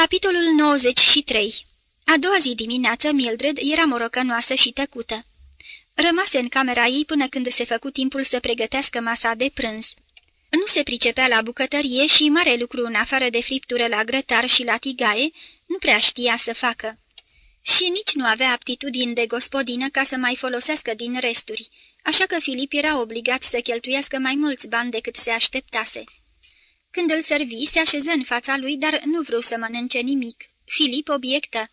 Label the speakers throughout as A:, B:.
A: Capitolul 93 A doua zi dimineață, Mildred era morocănoasă și tăcută. Rămase în camera ei până când se făcu timpul să pregătească masa de prânz. Nu se pricepea la bucătărie și mare lucru în afară de friptură la grătar și la tigaie, nu prea știa să facă. Și nici nu avea aptitudini de gospodină ca să mai folosească din resturi, așa că Filip era obligat să cheltuiască mai mulți bani decât se așteptase. Când îl servi, se așeză în fața lui, dar nu vreau să mănânce nimic. Filip obiectă.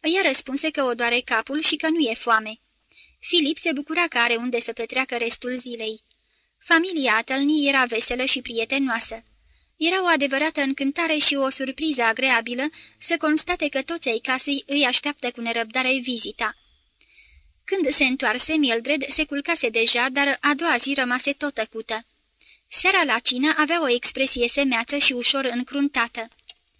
A: Ea răspunse că o doare capul și că nu e foame. Filip se bucura că are unde să petreacă restul zilei. Familia Atălnii era veselă și prietenoasă. Era o adevărată încântare și o surpriză agreabilă să constate că toți ai casei îi așteaptă cu nerăbdare vizita. Când se întoarse, Mildred se culcase deja, dar a doua zi rămase tot tăcută. Seara la cină avea o expresie semeață și ușor încruntată.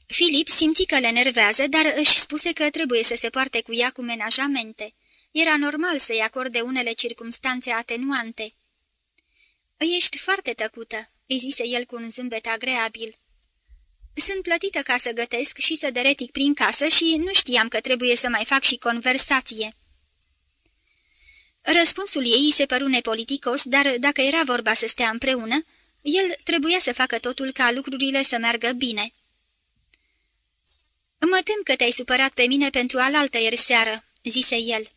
A: Filip simți că le nervează, dar își spuse că trebuie să se poarte cu ea cu menajamente. Era normal să-i acorde unele circumstanțe atenuante. Ești foarte tăcută," îi zise el cu un zâmbet agreabil. Sunt plătită ca să gătesc și să deretic prin casă și nu știam că trebuie să mai fac și conversație." Răspunsul ei se păru nepoliticos, dar dacă era vorba să stea împreună, el trebuia să facă totul ca lucrurile să meargă bine. Mă tem că te-ai supărat pe mine pentru alaltă ieri seară," zise el.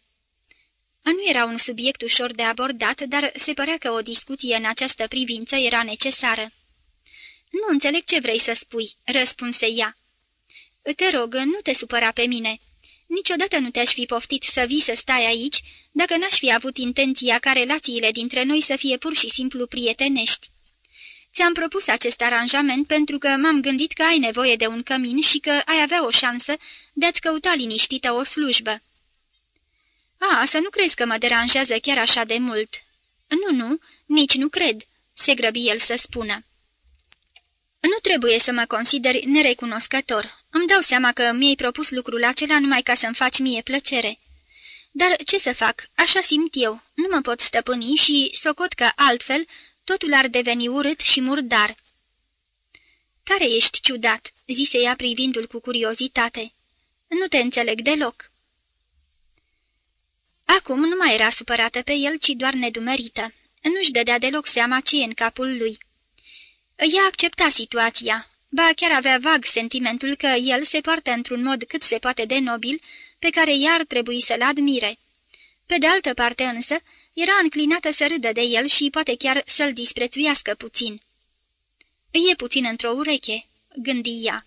A: Nu era un subiect ușor de abordat, dar se părea că o discuție în această privință era necesară. Nu înțeleg ce vrei să spui," răspunse ea. Te rog, nu te supăra pe mine. Niciodată nu te-aș fi poftit să vii să stai aici, dacă n-aș fi avut intenția ca relațiile dintre noi să fie pur și simplu prietenești. Ți-am propus acest aranjament pentru că m-am gândit că ai nevoie de un cămin și că ai avea o șansă de a-ți căuta liniștită o slujbă. A, să nu crezi că mă deranjează chiar așa de mult." Nu, nu, nici nu cred," se grăbi el să spună. Nu trebuie să mă consideri nerecunoscător. Îmi dau seama că mi-ai propus lucrul acela numai ca să-mi faci mie plăcere. Dar ce să fac? Așa simt eu. Nu mă pot stăpâni și socot că altfel totul ar deveni urât și murdar. Tare ești ciudat," zise ea privindu-l cu curiozitate. Nu te înțeleg deloc." Acum nu mai era supărată pe el, ci doar nedumerită. Nu-și dădea deloc seama ce e în capul lui. Ea accepta situația, ba chiar avea vag sentimentul că el se poartă într-un mod cât se poate de nobil, pe care ea ar trebui să-l admire. Pe de altă parte însă, era înclinată să râdă de el și poate chiar să-l disprețuiască puțin. E puțin într-o ureche, gândi ea.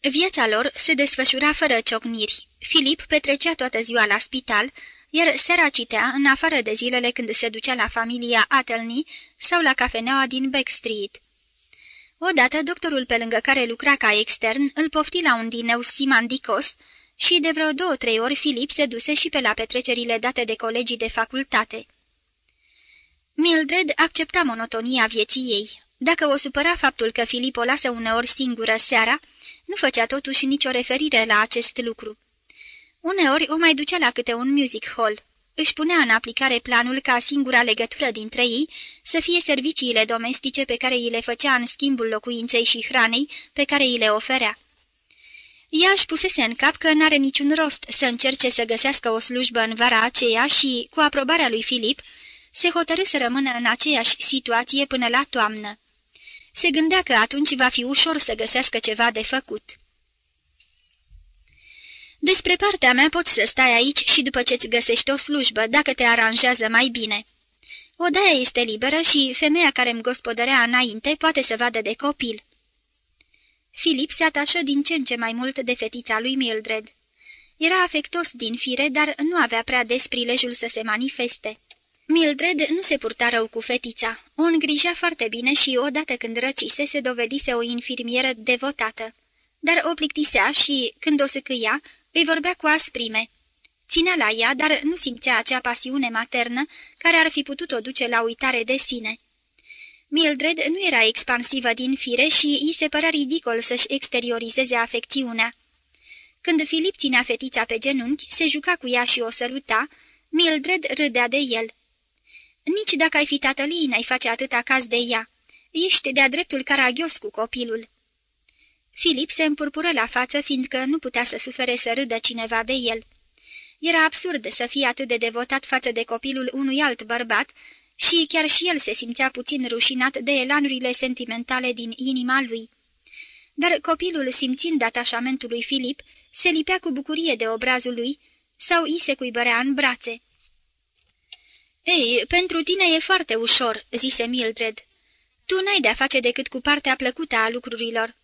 A: Viața lor se desfășura fără ciocniri. Filip petrecea toată ziua la spital, iar seara citea, în afară de zilele când se ducea la familia Atelny sau la cafeneaua din Back Street. Odată, doctorul pe lângă care lucra ca extern îl pofti la un dineu simandicos și de vreo două-trei ori Filip se duse și pe la petrecerile date de colegii de facultate. Mildred accepta monotonia vieții ei. Dacă o supăra faptul că Filip o lasă uneori singură seara, nu făcea totuși nicio referire la acest lucru. Uneori o mai ducea la câte un music hall. Își punea în aplicare planul ca singura legătură dintre ei să fie serviciile domestice pe care îi le făcea în schimbul locuinței și hranei pe care îi le oferea. Ea își pusese în cap că n-are niciun rost să încerce să găsească o slujbă în vara aceea și, cu aprobarea lui Filip, se hotărâ să rămână în aceeași situație până la toamnă. Se gândea că atunci va fi ușor să găsească ceva de făcut. Despre partea mea poți să stai aici și după ce-ți găsești o slujbă, dacă te aranjează mai bine. Odaia este liberă și femeia care îmi gospodărea înainte poate să vadă de copil. Filip se atașă din ce în ce mai mult de fetița lui Mildred. Era afectos din fire, dar nu avea prea des prilejul să se manifeste. Mildred nu se purta rău cu fetița. O îngrija foarte bine și, odată când răcise, se dovedise o infirmieră devotată. Dar o plictisea și, când o săcâia, îi vorbea cu asprime. Ținea la ea, dar nu simțea acea pasiune maternă care ar fi putut o duce la uitare de sine. Mildred nu era expansivă din fire și îi se părea ridicol să-și exteriorizeze afecțiunea. Când Filip ținea fetița pe genunchi, se juca cu ea și o săruta, Mildred râdea de el. Nici dacă ai fi tatălii, n-ai face atâta caz de ea. Ești de-a dreptul caragios cu copilul." Filip se împurpură la față, fiindcă nu putea să sufere să râdă cineva de el. Era absurd să fie atât de devotat față de copilul unui alt bărbat și chiar și el se simțea puțin rușinat de elanurile sentimentale din inima lui. Dar copilul, simțind atașamentul lui Filip, se lipea cu bucurie de obrazul lui sau îi se cuibărea în brațe. Ei, pentru tine e foarte ușor," zise Mildred. Tu n-ai de-a face decât cu partea plăcută a lucrurilor.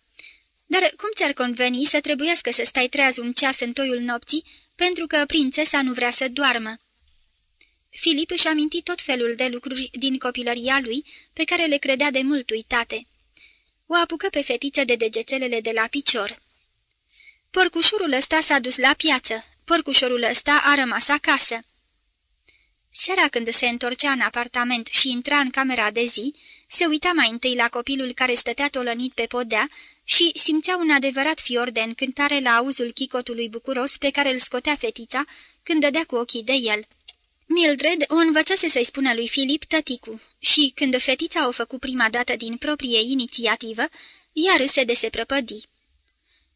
A: Dar cum ți-ar conveni să trebuiască să stai treaz un ceas în toiul nopții pentru că prințesa nu vrea să doarmă?" Filip își aminti tot felul de lucruri din copilăria lui pe care le credea de mult uitate. O apucă pe fetiță de degețelele de la picior. Porcușorul ăsta s-a dus la piață, porcușorul ăsta a rămas acasă. Seara când se întorcea în apartament și intra în camera de zi, se uita mai întâi la copilul care stătea tolănit pe podea și simțea un adevărat fior de încântare la auzul chicotului bucuros pe care îl scotea fetița când dădea cu ochii de el. Mildred o învățase să-i spună lui Filip tăticu și, când fetița o făcut prima dată din proprie inițiativă, ea râse de se prăpădi.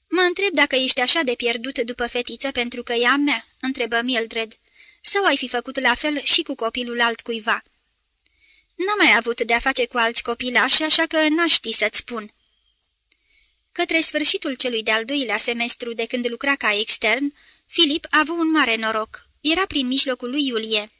A: Mă întreb dacă ești așa de pierdut după fetiță pentru că e a mea," întrebă Mildred. Sau ai fi făcut la fel și cu copilul altcuiva?" N-am mai avut de-a face cu alți copilași, așa că n-aș ști să-ți spun." Către sfârșitul celui de-al doilea semestru de când lucra ca extern, Filip a avut un mare noroc. Era prin mijlocul lui iulie.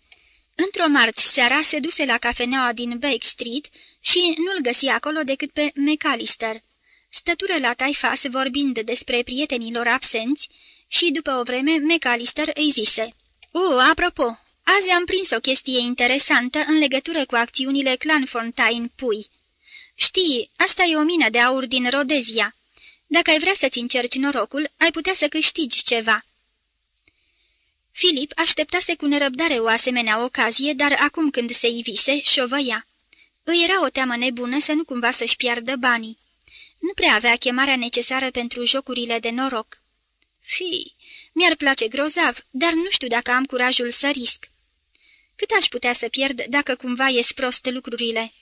A: Într-o marți seara se duse la cafeneaua din Bake Street și nu-l găsi acolo decât pe McAllister. Stătură la taifas vorbind despre prietenilor absenți și după o vreme McAllister îi zise O, apropo, azi am prins o chestie interesantă în legătură cu acțiunile Clanfontaine Pui. Știi, asta e o mină de aur din Rodezia. Dacă ai vrea să-ți încerci norocul, ai putea să câștigi ceva." Filip așteptase cu nerăbdare o asemenea ocazie, dar acum când se ivise, șovăia. Îi era o teamă nebună să nu cumva să-și piardă banii. Nu prea avea chemarea necesară pentru jocurile de noroc. Fii, mi-ar place grozav, dar nu știu dacă am curajul să risc. Cât aș putea să pierd dacă cumva ies prost lucrurile?"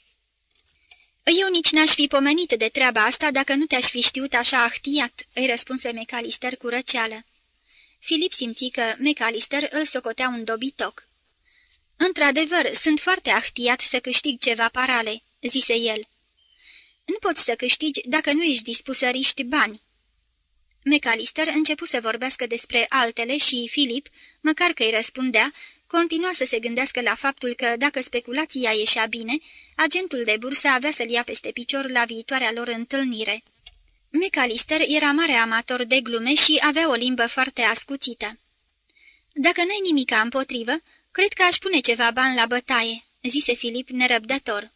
A: Eu nici n-aș fi pomenit de treaba asta dacă nu te-aș fi știut așa ahtiat," îi răspunse McAllister cu răceală. Filip simți că McAllister îl socotea un dobitoc. Într-adevăr, sunt foarte ahtiat să câștig ceva parale," zise el. Nu poți să câștigi dacă nu ești dispus să riști bani." McAllister începu să vorbească despre altele și Filip, măcar că îi răspundea, continua să se gândească la faptul că, dacă speculația ieșea bine, agentul de bursă avea să-l ia peste picior la viitoarea lor întâlnire. McAllister era mare amator de glume și avea o limbă foarte ascuțită. Dacă n-ai nimica împotrivă, cred că aș pune ceva bani la bătaie," zise Filip nerăbdător.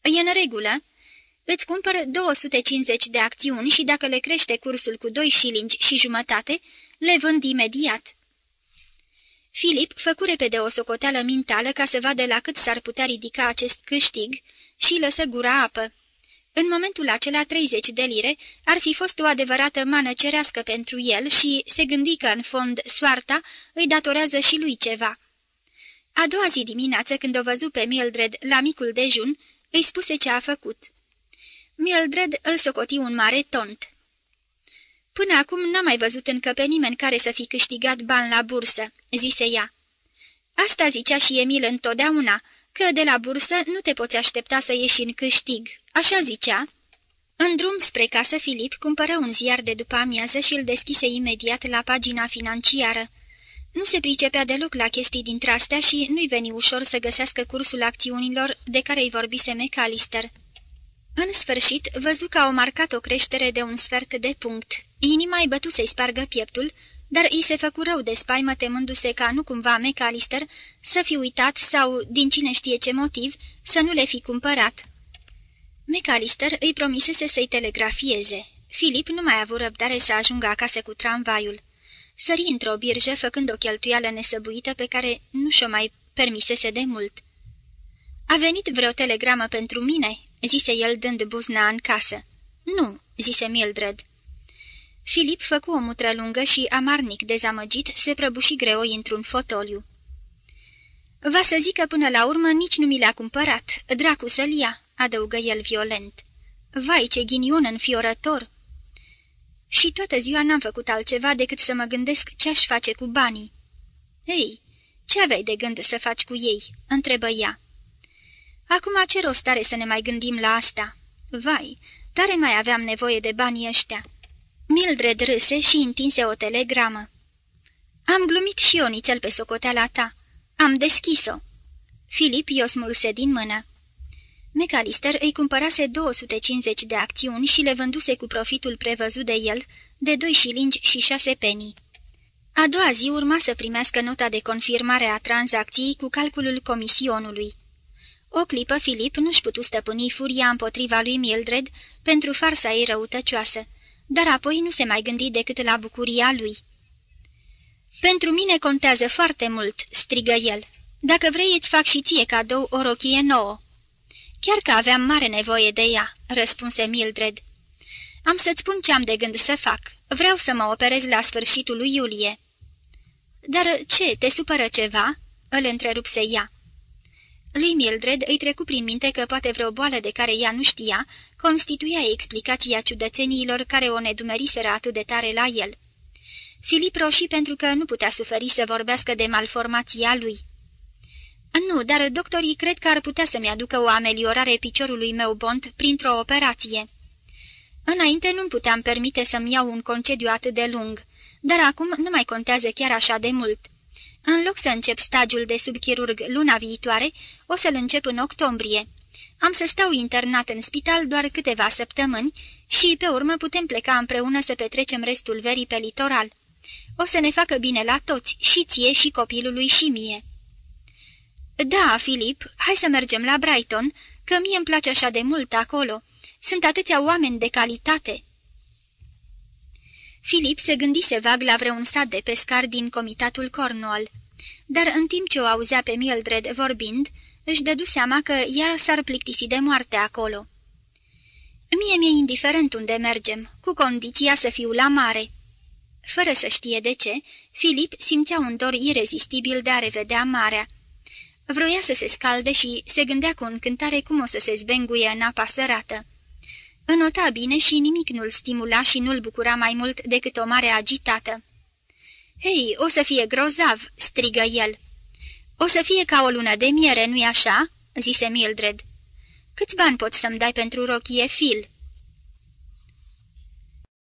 A: E în regulă. Îți cumpăr 250 de acțiuni și dacă le crește cursul cu 2 șilingi și jumătate, le vând imediat." Filip făcu repede o socoteală mintală ca să vadă la cât s-ar putea ridica acest câștig și lăsă gura apă. În momentul acela 30 de lire ar fi fost o adevărată mană cerească pentru el și se gândi că, în fond, soarta îi datorează și lui ceva. A doua zi dimineață, când o văzu pe Mildred la micul dejun, îi spuse ce a făcut. Mildred îl socoti un mare tont. Până acum n-am mai văzut încă pe nimeni care să fi câștigat bani la bursă," zise ea. Asta zicea și Emil întotdeauna, că de la bursă nu te poți aștepta să ieși în câștig, așa zicea. În drum spre casă, Filip cumpără un ziar de după amiază și îl deschise imediat la pagina financiară. Nu se pricepea deloc la chestii dintre astea și nu-i veni ușor să găsească cursul acțiunilor de care îi vorbise McAllister. În sfârșit, văzu că au marcat o creștere de un sfert de punct. Inima îi bătu să-i spargă pieptul, dar îi se făcu rău de spaimă temându-se ca nu cumva McAllister să fi uitat sau, din cine știe ce motiv, să nu le fi cumpărat. McAllister îi promisese să-i telegrafieze. Filip nu mai a avut răbdare să ajungă acasă cu tramvaiul. Sări într-o birjă, făcând o cheltuială nesăbuită pe care nu și-o mai permisese de mult. A venit vreo telegramă pentru mine?" zise el dând buzna în casă. Nu," zise Mildred. Filip făcu o mutră lungă și, amarnic dezamăgit, se prăbuși greoi într-un fotoliu. Va să zică până la urmă nici nu mi le-a cumpărat, dracu să-l ia," adăugă el violent. Vai, ce ghinion înfiorător!" și toată ziua n-am făcut altceva decât să mă gândesc ce-aș face cu banii." Ei, ce aveai de gând să faci cu ei?" întrebă ea. Acum ce rost are să ne mai gândim la asta? Vai, tare mai aveam nevoie de banii ăștia." Mildred râse și întinse o telegramă. Am glumit și eu nițel pe socoteala ta. Am deschis-o." Filip i-o smulse din mână. McAllister îi cumpărase 250 de acțiuni și le vânduse cu profitul prevăzut de el de 2 șilingi și 6 penii. A doua zi urma să primească nota de confirmare a tranzacției cu calculul comisionului. O clipă Filip nu-și putu stăpâni furia împotriva lui Mildred pentru farsa ei răutăcioasă, dar apoi nu se mai gândi decât la bucuria lui. Pentru mine contează foarte mult," strigă el. Dacă vrei, îți fac și ție cadou o rochie nouă." Chiar că aveam mare nevoie de ea," răspunse Mildred. Am să-ți spun ce am de gând să fac. Vreau să mă operez la sfârșitul lui iulie." Dar ce, te supără ceva?" îl întrerupse ea. Lui Mildred îi trecu prin minte că poate vreo boală de care ea nu știa constituia explicația ciudățeniilor care o nedumeriseră atât de tare la el. Filip roșii pentru că nu putea suferi să vorbească de malformația lui. Nu, dar doctorii cred că ar putea să-mi aducă o ameliorare piciorului meu bond printr-o operație." Înainte nu-mi puteam permite să-mi iau un concediu atât de lung, dar acum nu mai contează chiar așa de mult. În loc să încep stagiul de subchirurg luna viitoare, o să-l încep în octombrie. Am să stau internat în spital doar câteva săptămâni și pe urmă putem pleca împreună să petrecem restul verii pe litoral. O să ne facă bine la toți, și ție, și copilului, și mie." Da, Filip, hai să mergem la Brighton, că mie îmi place așa de mult acolo. Sunt atâția oameni de calitate." Filip se gândise vag la vreun sat de pescar din comitatul Cornwall, dar în timp ce o auzea pe Mildred vorbind, își dădu seama că ea s-ar plictisi de moarte acolo. Mie mi-e indiferent unde mergem, cu condiția să fiu la mare." Fără să știe de ce, Filip simțea un dor irezistibil de a revedea marea. Vroia să se scalde și se gândea cu încântare cum o să se zbenguie în apa sărată. Înota bine și nimic nu-l stimula și nu-l bucura mai mult decât o mare agitată. Hei, o să fie grozav!" strigă el. O să fie ca o lună de miere, nu-i așa?" zise Mildred. Câți bani poți să-mi dai pentru rochie, Phil?"